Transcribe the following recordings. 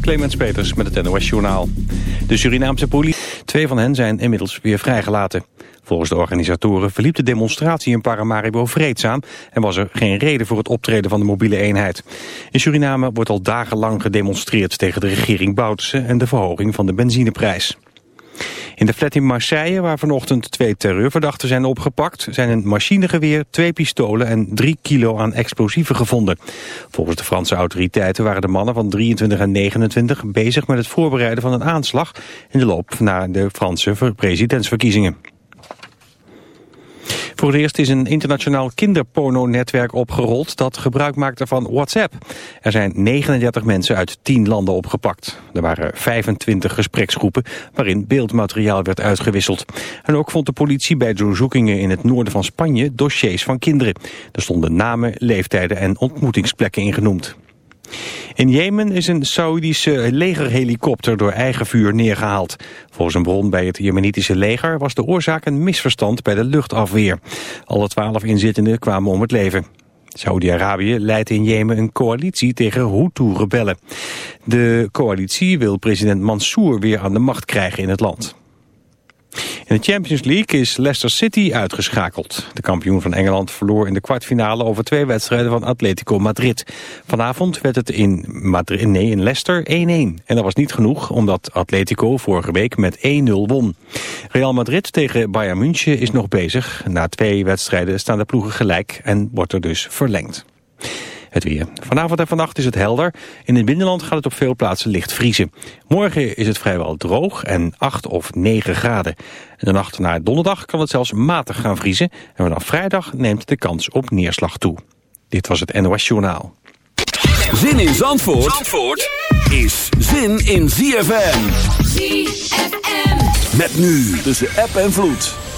Clemens Peters met het NOS Journaal. De Surinaamse politie, twee van hen zijn inmiddels weer vrijgelaten. Volgens de organisatoren verliep de demonstratie in Paramaribo vreedzaam... en was er geen reden voor het optreden van de mobiele eenheid. In Suriname wordt al dagenlang gedemonstreerd tegen de regering Bouterse... en de verhoging van de benzineprijs. In de flat in Marseille, waar vanochtend twee terreurverdachten zijn opgepakt... zijn een machinegeweer, twee pistolen en drie kilo aan explosieven gevonden. Volgens de Franse autoriteiten waren de mannen van 23 en 29... bezig met het voorbereiden van een aanslag... in de loop naar de Franse presidentsverkiezingen. Voor het eerst is een internationaal kinderporno-netwerk opgerold dat gebruik maakte van WhatsApp. Er zijn 39 mensen uit 10 landen opgepakt. Er waren 25 gespreksgroepen waarin beeldmateriaal werd uitgewisseld. En ook vond de politie bij doorzoekingen in het noorden van Spanje dossiers van kinderen. Er stonden namen, leeftijden en ontmoetingsplekken in genoemd. In Jemen is een Saoedische legerhelikopter door eigen vuur neergehaald. Volgens een bron bij het Jemenitische leger was de oorzaak een misverstand bij de luchtafweer. Alle twaalf inzittenden kwamen om het leven. Saudi-Arabië leidt in Jemen een coalitie tegen Hutu-rebellen. De coalitie wil president Mansour weer aan de macht krijgen in het land. In de Champions League is Leicester City uitgeschakeld. De kampioen van Engeland verloor in de kwartfinale over twee wedstrijden van Atletico Madrid. Vanavond werd het in, nee, in Leicester 1-1. En dat was niet genoeg, omdat Atletico vorige week met 1-0 won. Real Madrid tegen Bayern München is nog bezig. Na twee wedstrijden staan de ploegen gelijk en wordt er dus verlengd. Het weer. Vanavond en vannacht is het helder. In het binnenland gaat het op veel plaatsen licht vriezen. Morgen is het vrijwel droog en 8 of 9 graden. En de nacht naar donderdag kan het zelfs matig gaan vriezen. En vanaf vrijdag neemt de kans op neerslag toe. Dit was het NOS Journaal. Zin in Zandvoort, Zandvoort is zin in ZFM. ZFM. Met nu tussen app en vloed.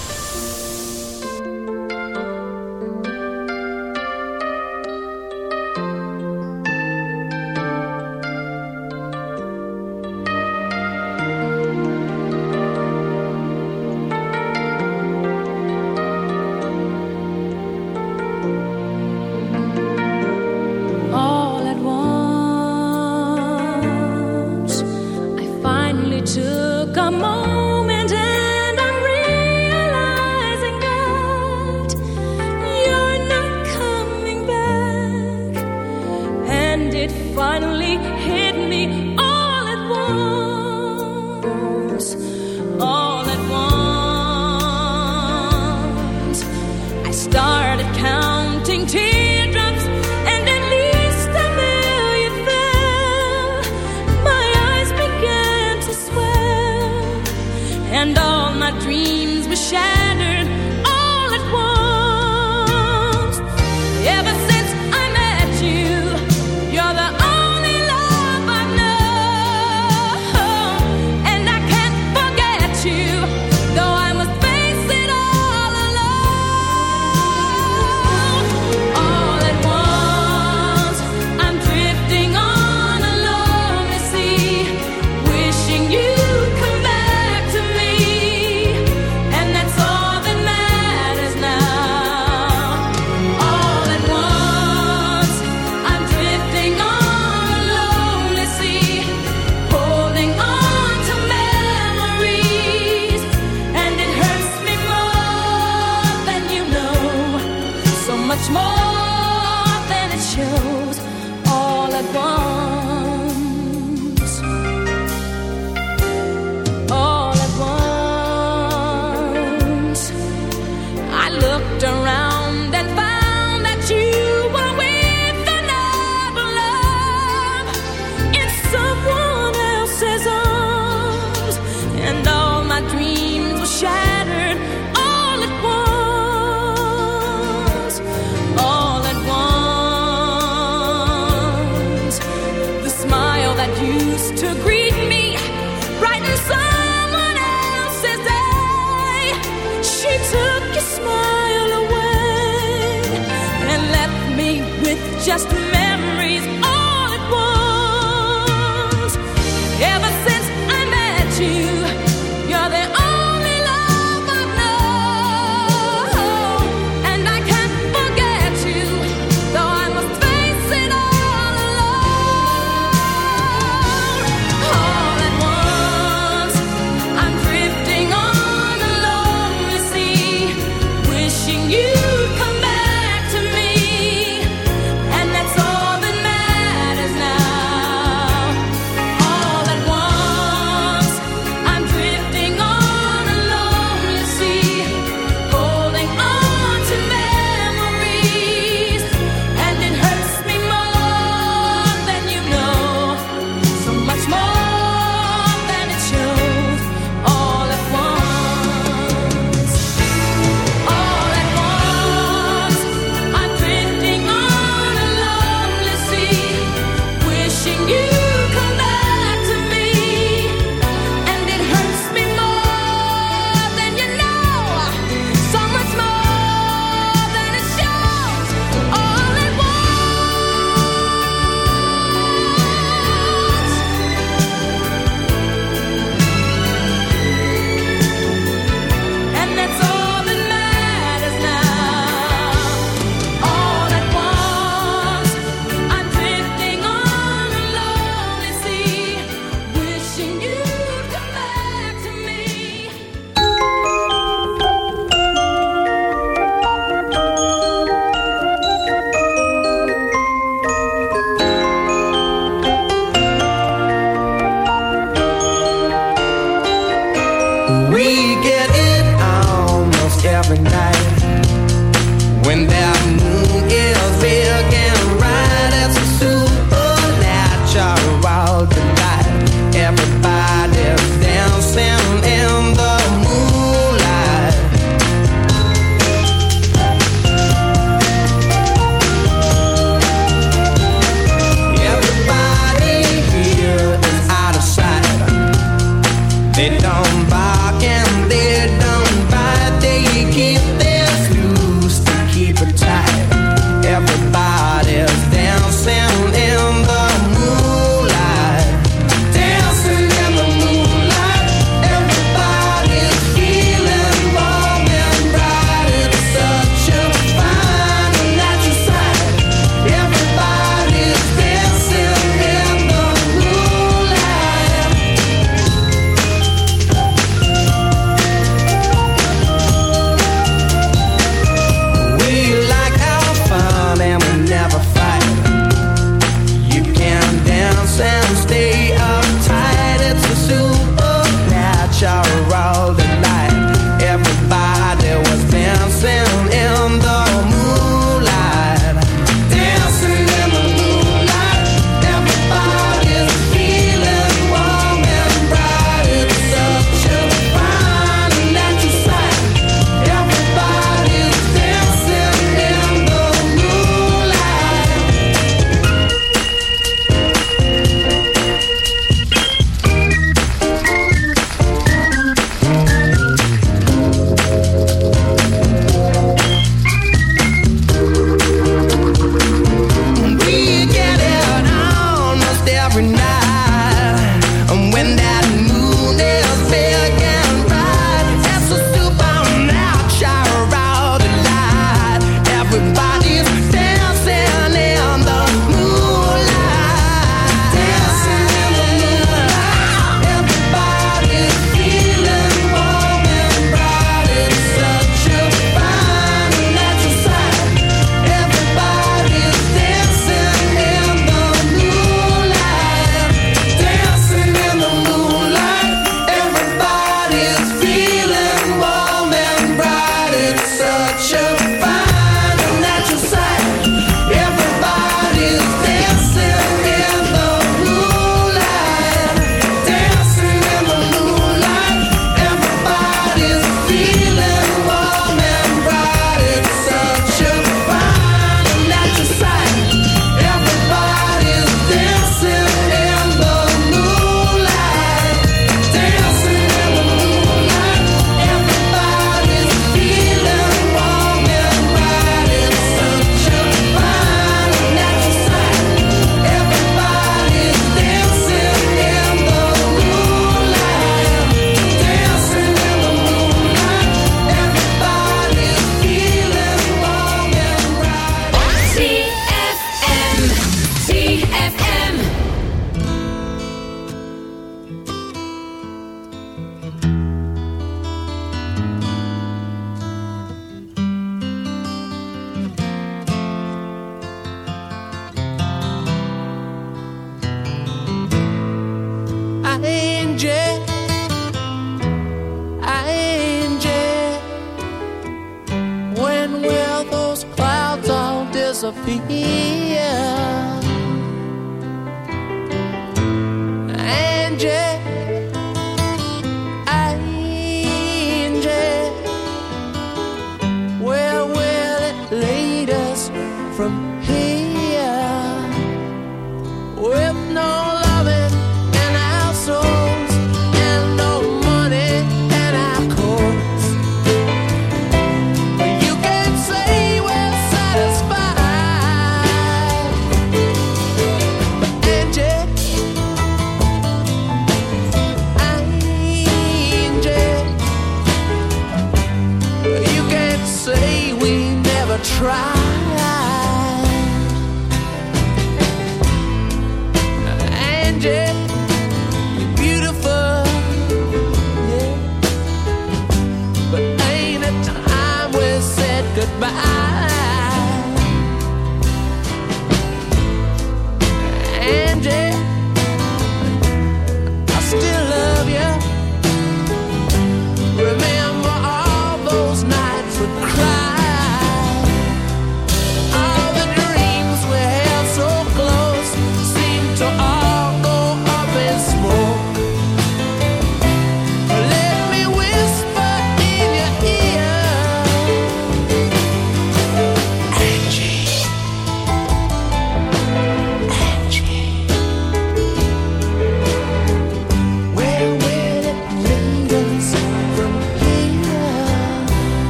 With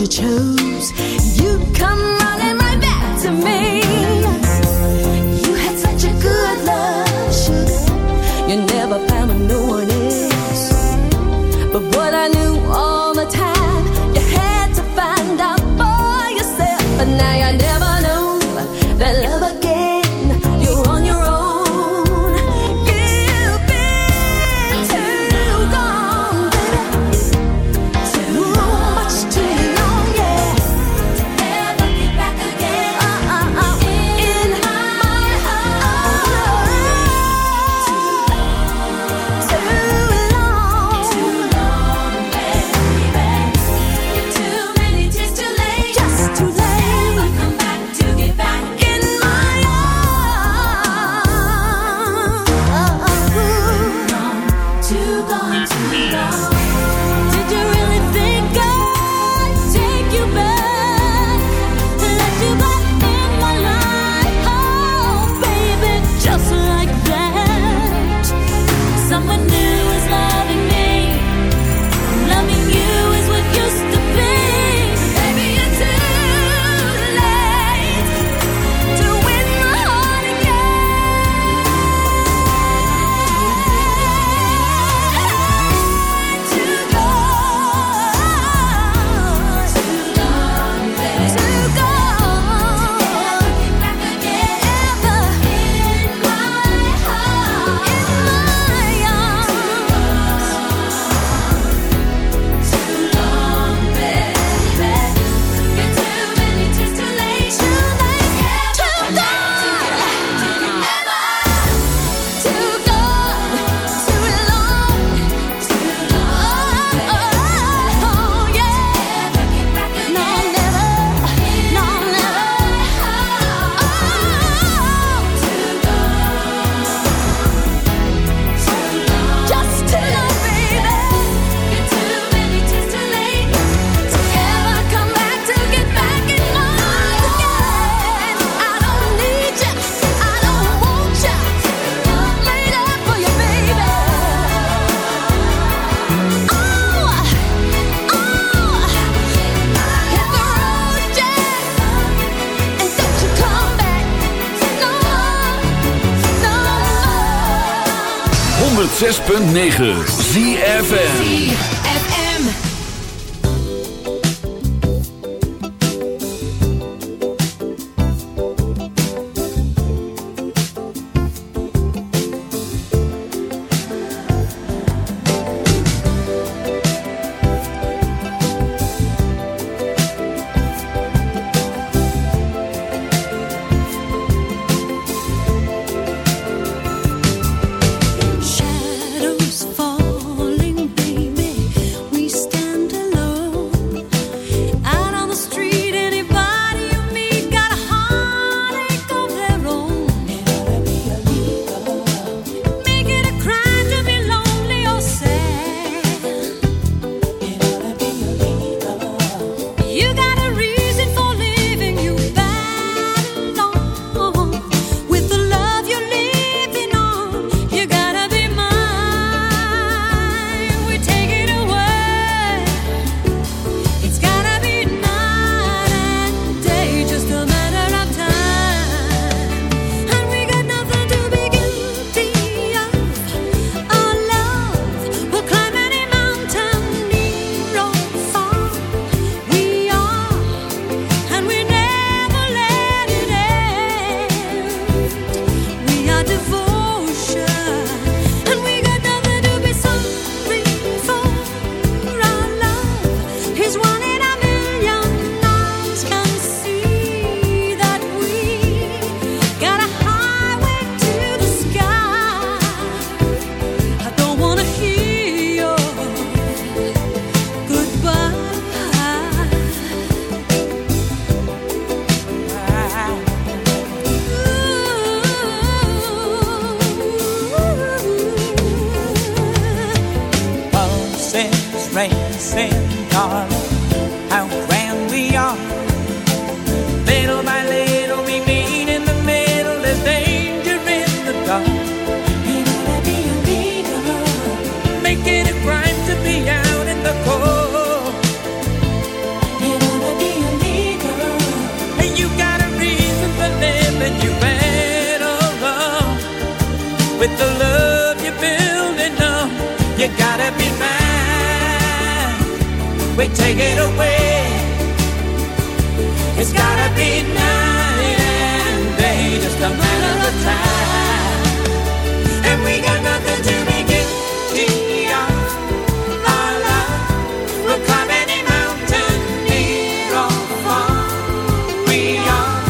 you chose. .9 praising God, how grand we are. Little by little we meet in the middle, there's danger in the dark. Gonna be a it to be out in the cold. You better with the love you're building up. You gotta take it away. It's gotta be night and day, just a matter of time. And we got nothing to be guilty of. Our love will climb any mountain, near or far. We are,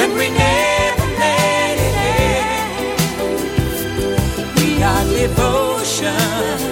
and we never let it end. We are devotion.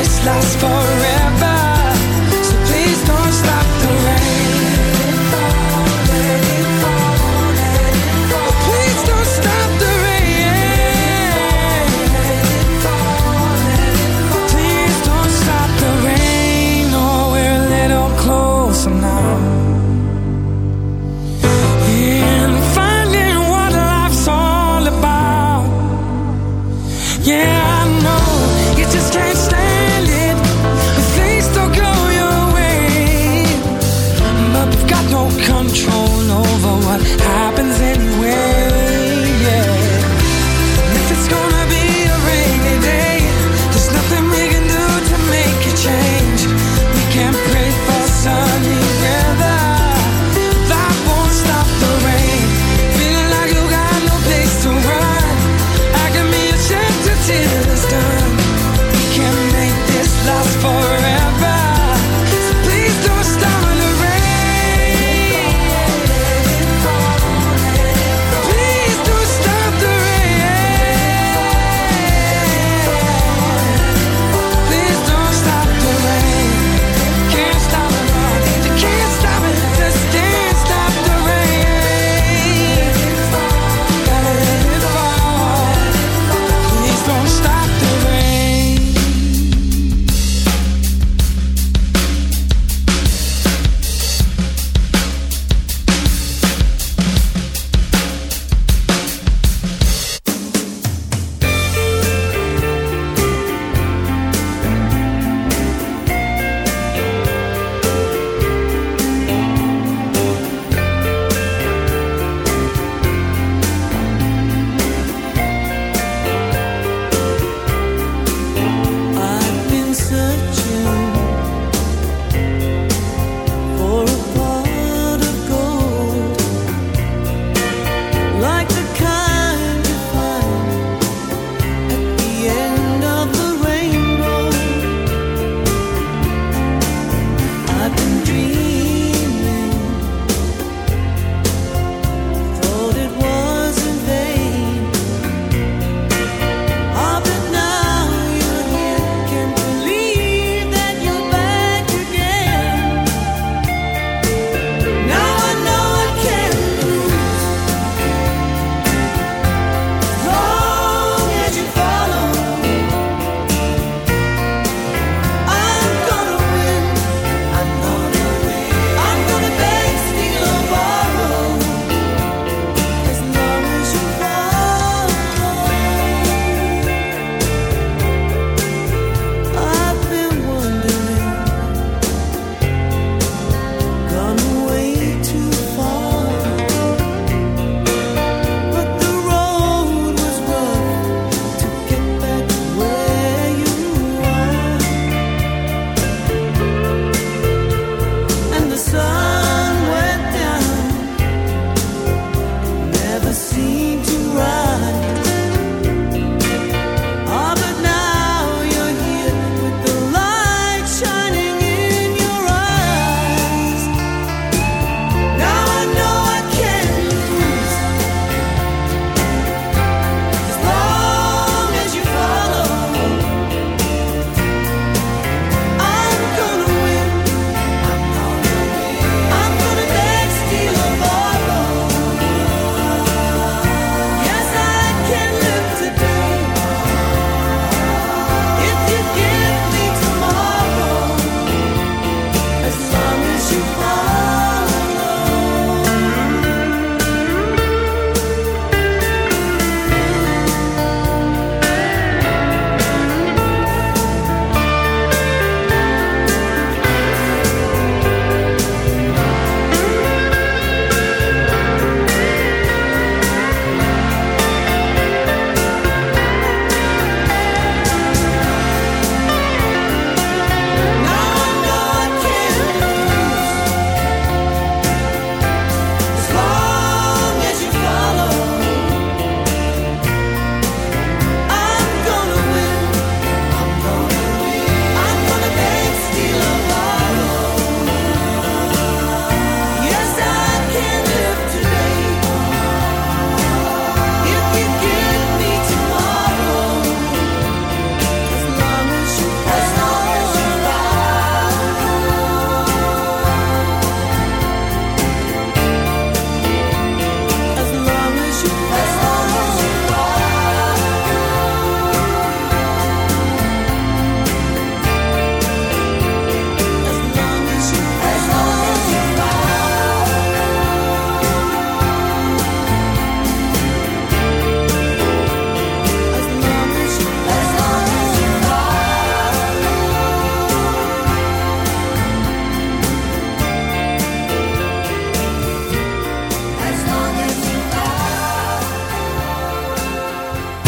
this lasts forever.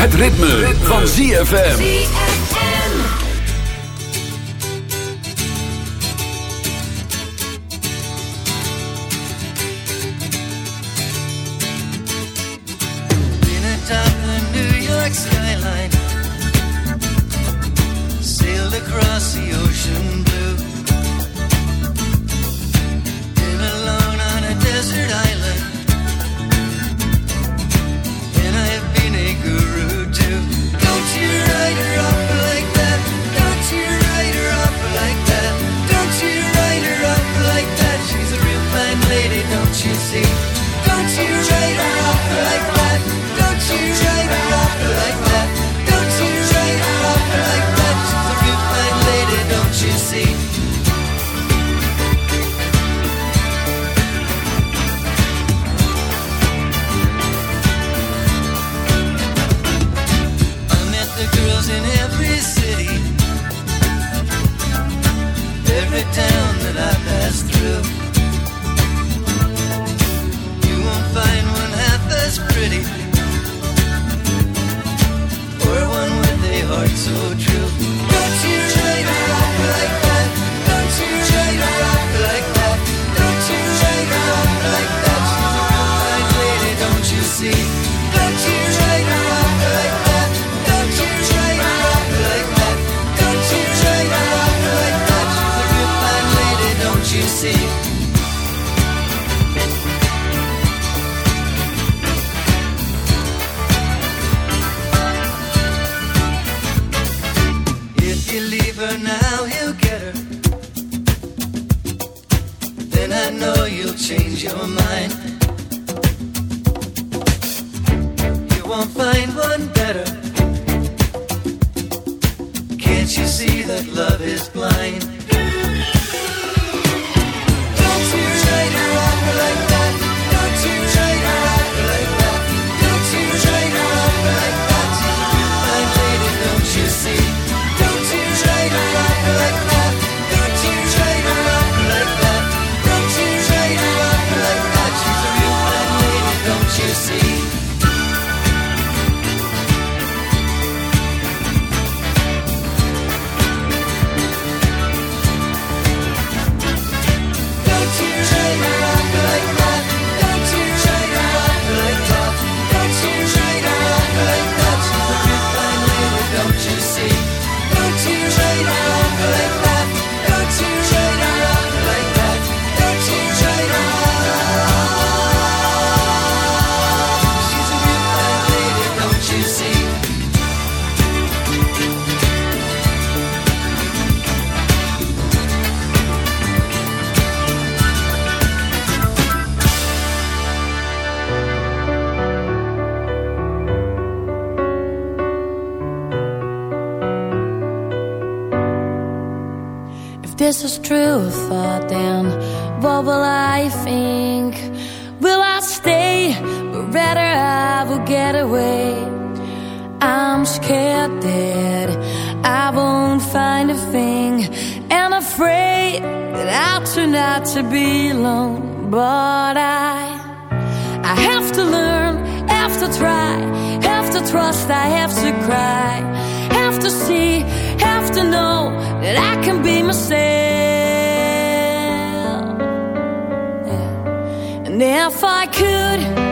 Het ritme, van ZFM. you leave her now, he'll get her. Then I know you'll change your mind. to try, have to trust, I have to cry, have to see, have to know that I can be myself. Yeah. And if I could.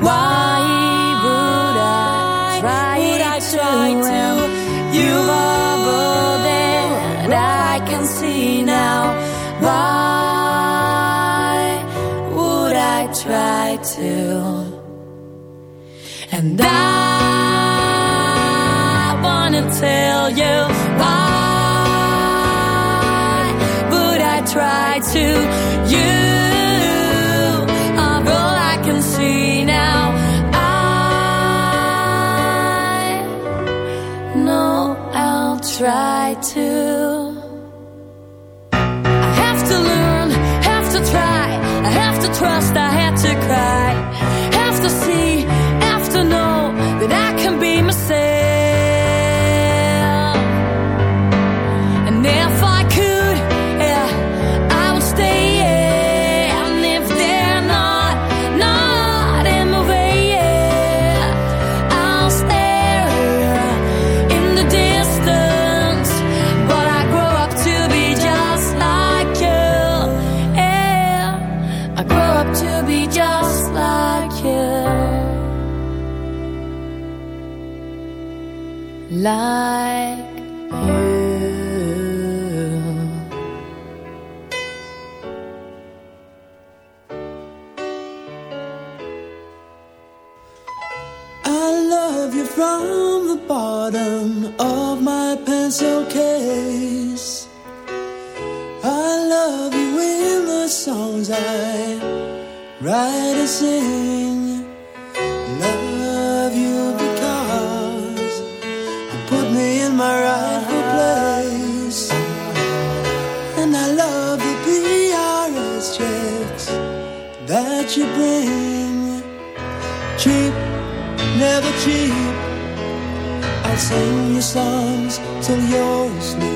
Why would I try, would I try to, to You're there that I can see now? Why would I try to? And I wanna tell you why would I try to? trust night, write a sing. Love you because you put me in my rightful place, and I love the PRS checks that you bring. Cheap, never cheap. I'll sing you songs till you're asleep.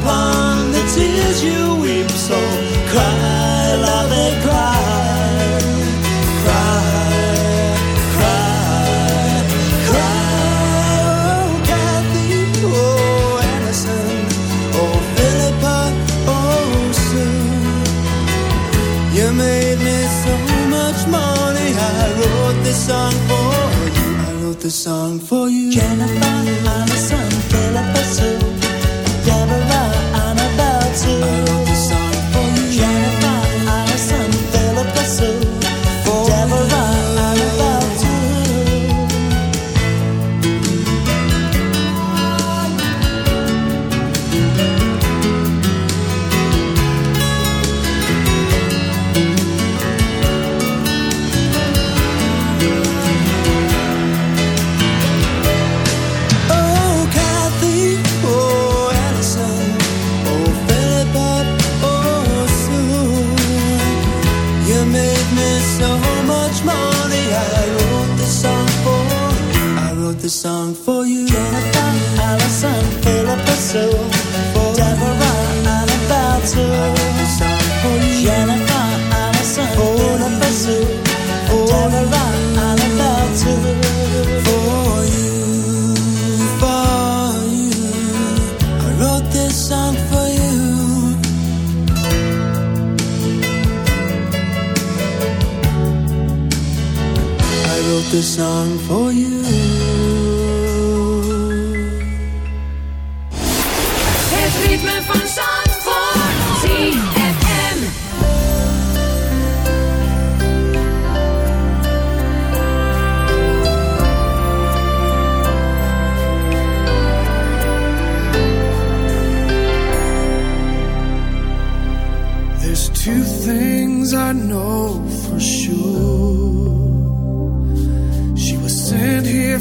upon the tears you weep, so cry.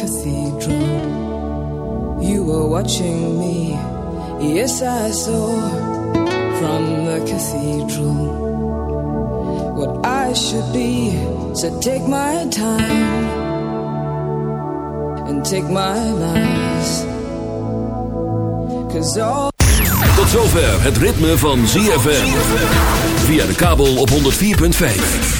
Cathedral you were watching me. Yes, I saw from the cathedral what I should be. So take my time and take my lies. Cause all Tot zover het ritme van ZFM. Via de kabel op 104.5.